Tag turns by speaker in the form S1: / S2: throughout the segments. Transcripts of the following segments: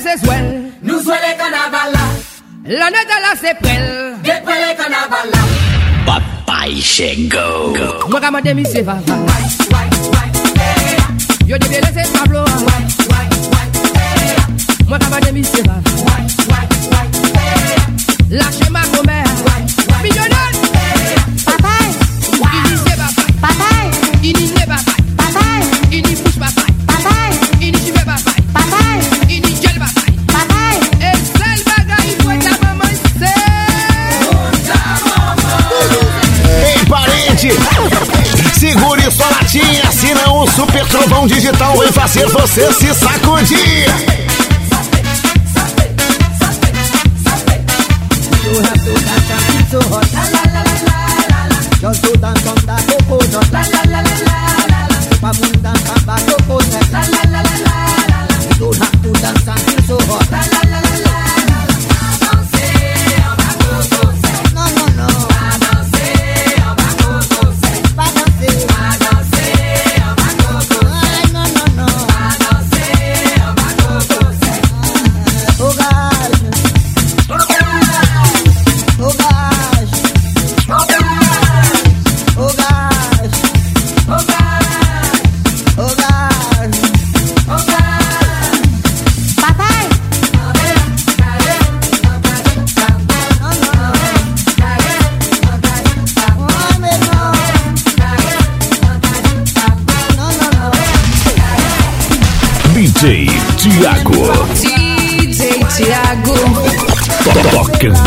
S1: sezwel
S2: Nou zwele La
S1: Lane de la
S2: seprel Deprele kanavala
S3: Papay chego
S1: Mwen kama demi se vava Yo de debe lese tablo Mwen kama demi se vava Lache ma komer Millionel
S4: Papay Papay Inine papay Assina senão o super trovão digital vai fazer você se sacudir.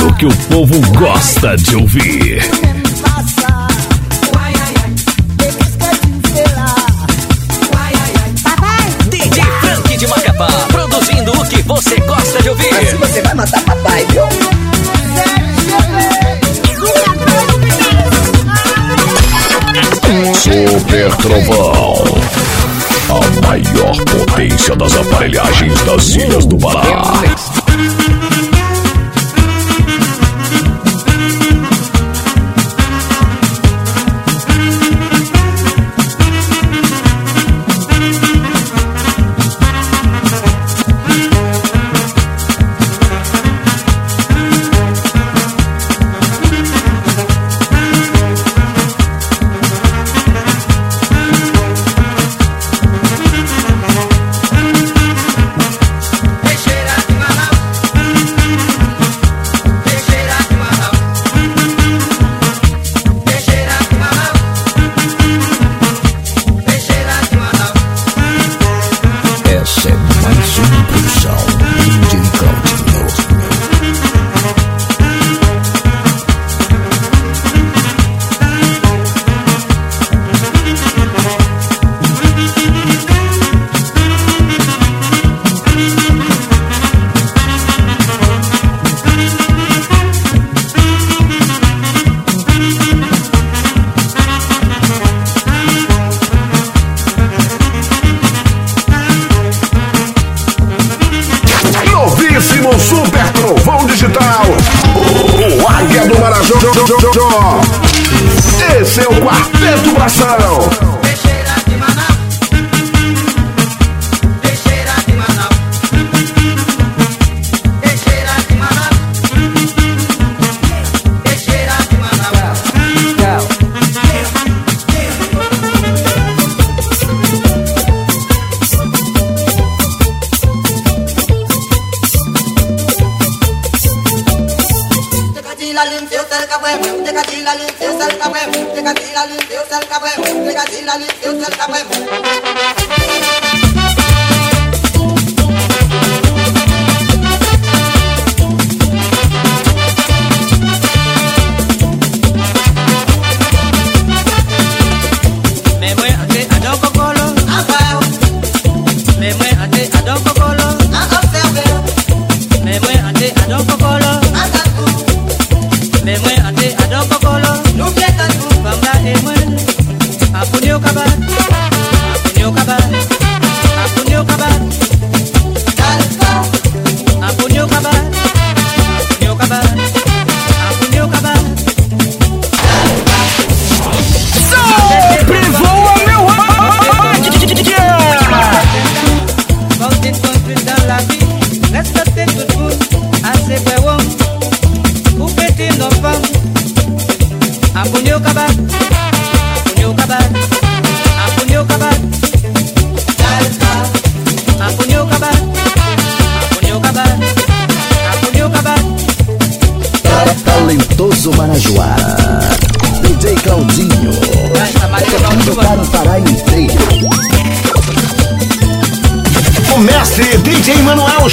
S4: O que o povo gosta de ouvir.
S3: DJ Frank de Macapá, produzindo o que você gosta de ouvir.
S2: Assim você vai matar papai, viu?
S4: Super Trovão. A maior potência das aparelhagens das Ilhas do Pará. seu quarteto
S2: ação. Não concordo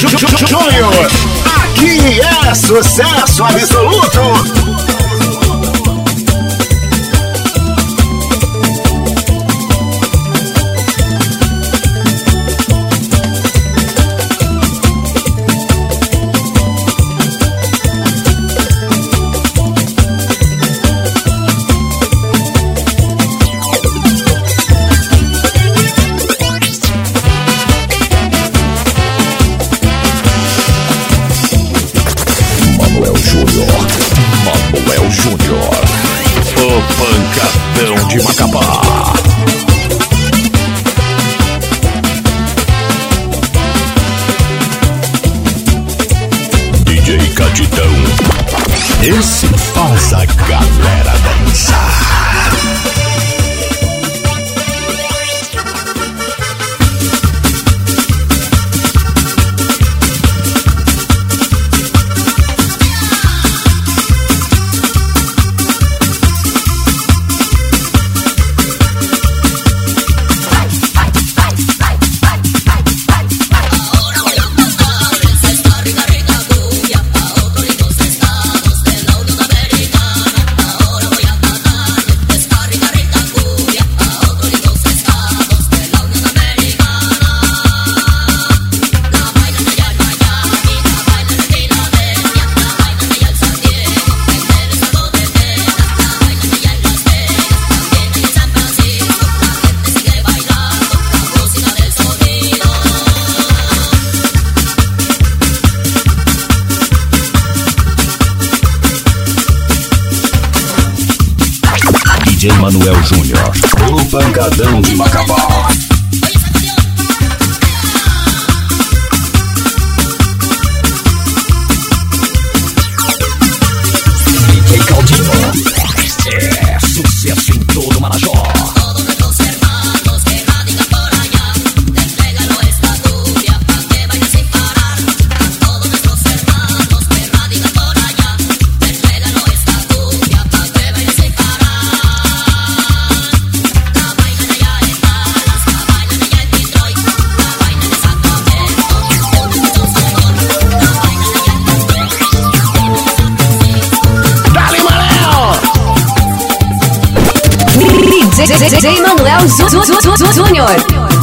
S2: Júnior. Aqui é sucesso absoluto. like a Manuel Júnior. O Pancadão de Macabá. DJ
S5: Manuel Júnior.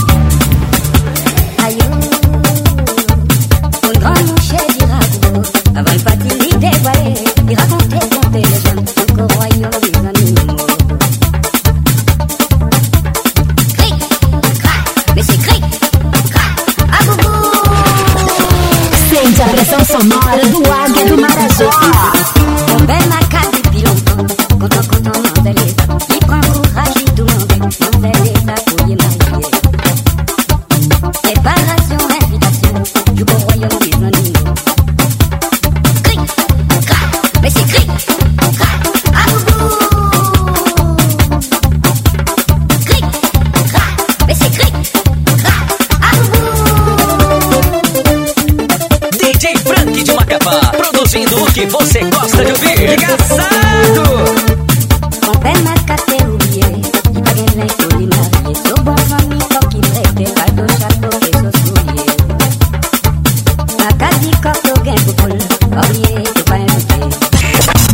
S3: você gosta de ouvir. Engraçado!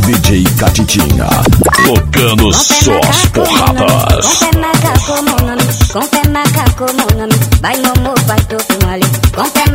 S2: DJ Catitinha, tocando só as porradas.
S6: Com pé macaco, meu nome. Com pé macaco,
S7: meu
S8: nome. Vai, mamô, vai,
S9: tô com
S8: ali. Com pé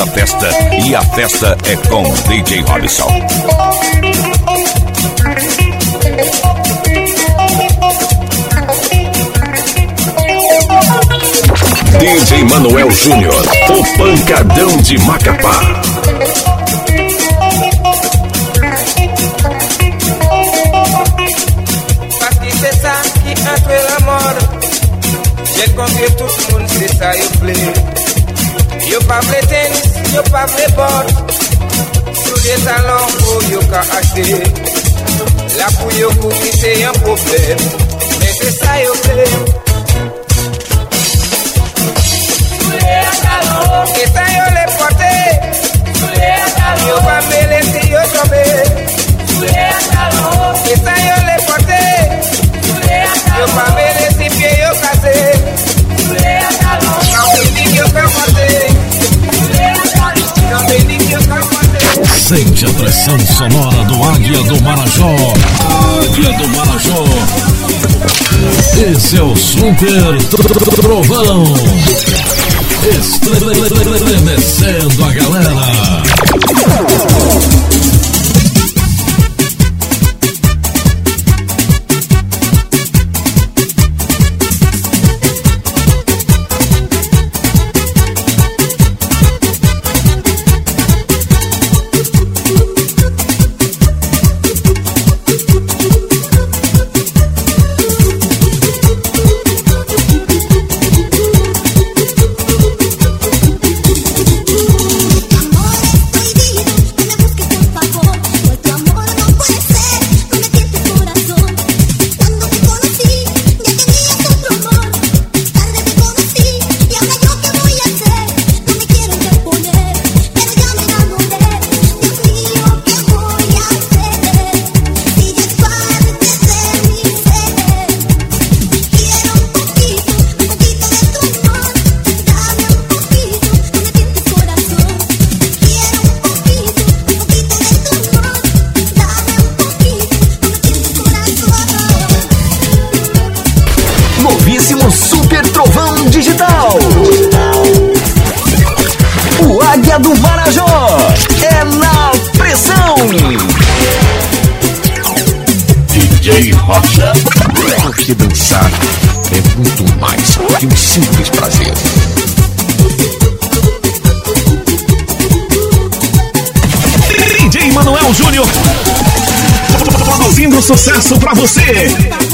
S8: a festa e a festa é com DJ Robson. DJ Manuel Júnior, o pancadão de Macapá.
S9: Che konke tout moun se sa o ple Yo pa fleten, yo pa flebot Sou de talan pou oh, yo ka akte La pou yo kou ki se yon problem Men se sa yo fe Sou de talan Ke sa yo le pote Sou de talan Yo pa me lese yo sobe Sou de talan Ke sa yo le pote Sou de talan Yo pa me
S8: Sente a pressão sonora do Águia do Marajó. Águia do Marajó. Esse é o Super Trovão. Estremecendo a galera.
S10: simples prazer. DJ Manuel Júnior produzindo sucesso pra você.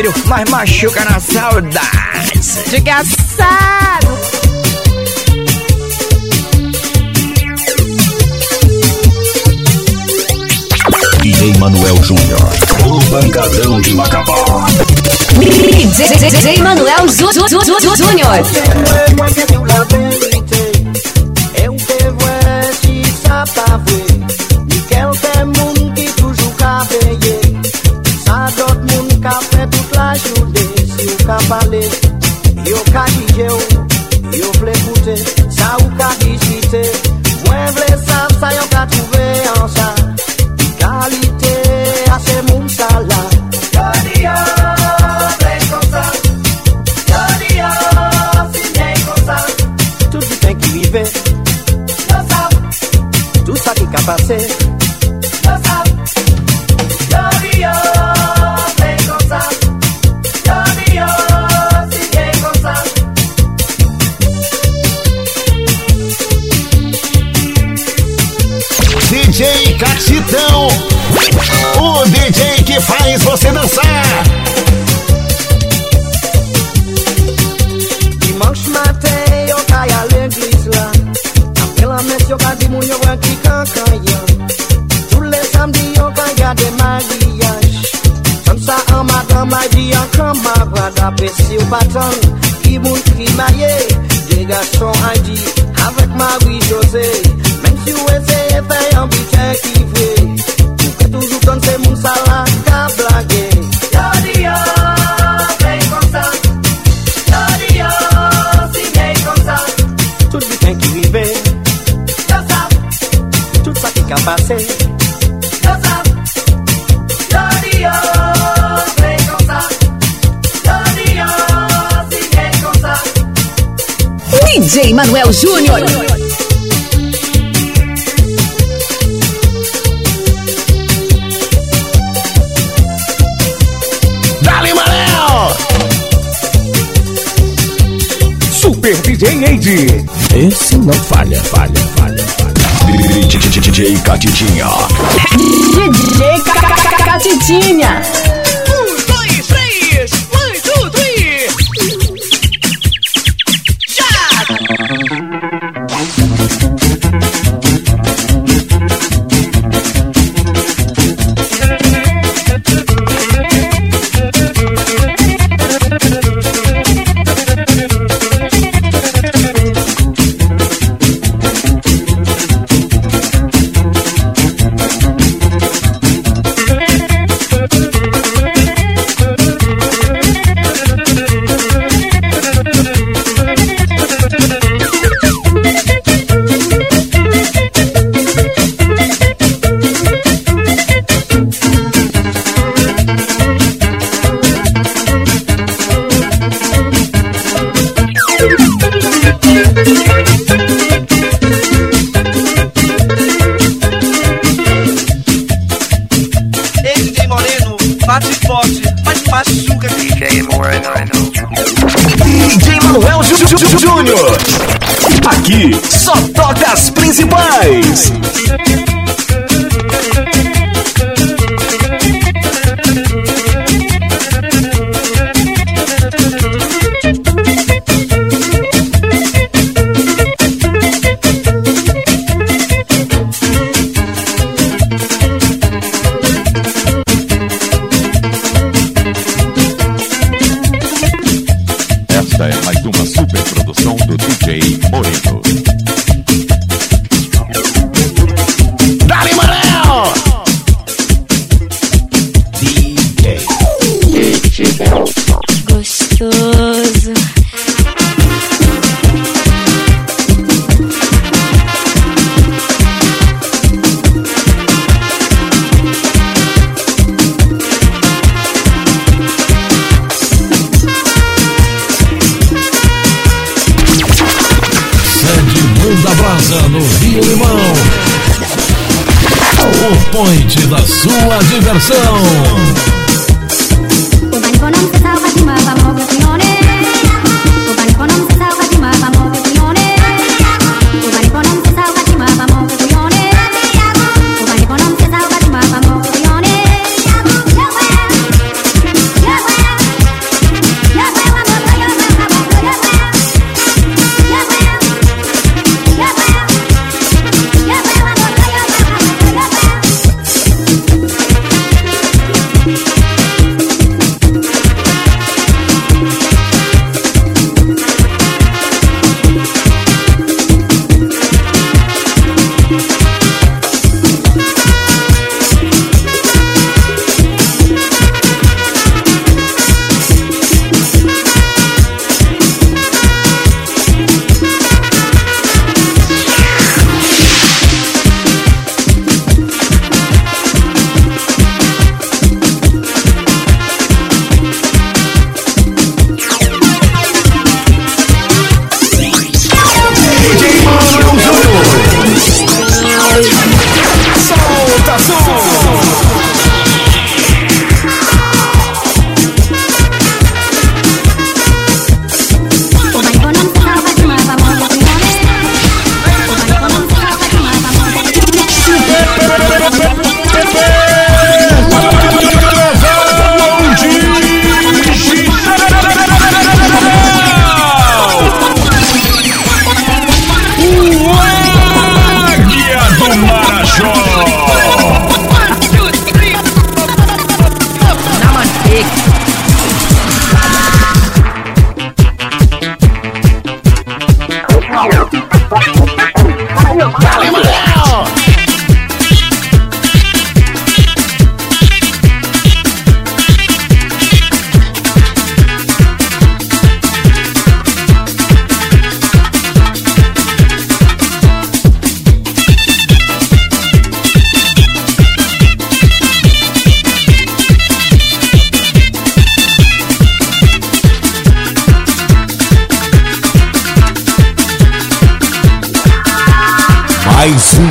S11: frio, mas machuca na saudade.
S12: Desgraçado!
S10: DJ Manuel Júnior, o bancadão de Macapá.
S4: DJ Manuel Júnior. Emanuel Manuel Júnior.
S10: Dali, Manel!
S13: Super DJ Eide. Esse não falha, falha, falha, falha.
S10: DJ Catidinha.
S5: DJ
S13: Catidinha.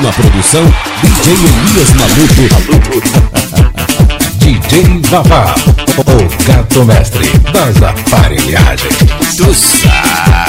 S13: Uma produção DJ
S14: Elias Maluco. DJ Vavá, o gato mestre das aparelhagens. Tu sabe.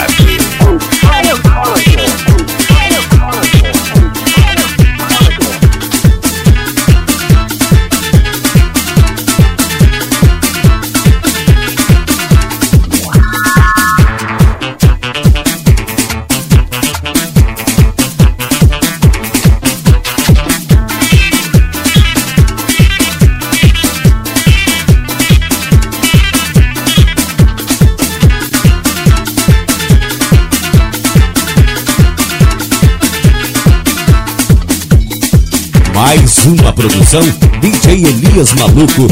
S14: Produção DJ Elias Maluco.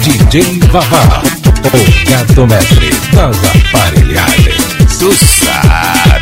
S14: DJ Vavá, o gato mestre das aparelhagens. Sabe.